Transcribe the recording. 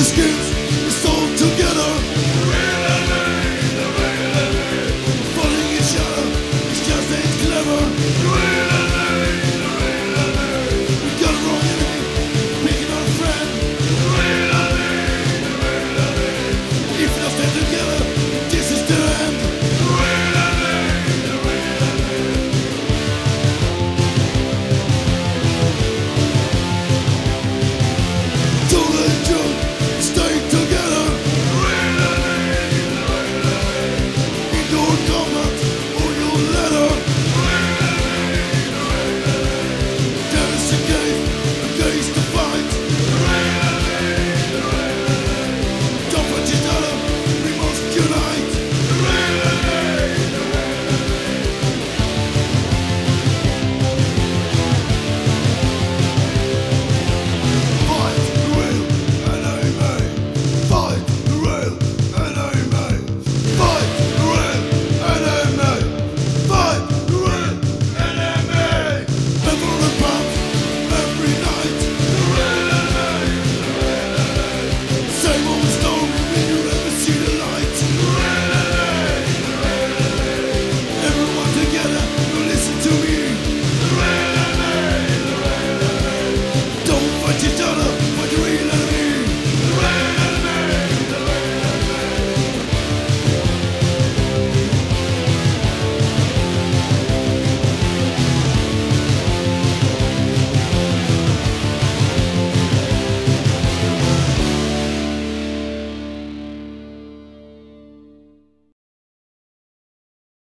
Excuse. you know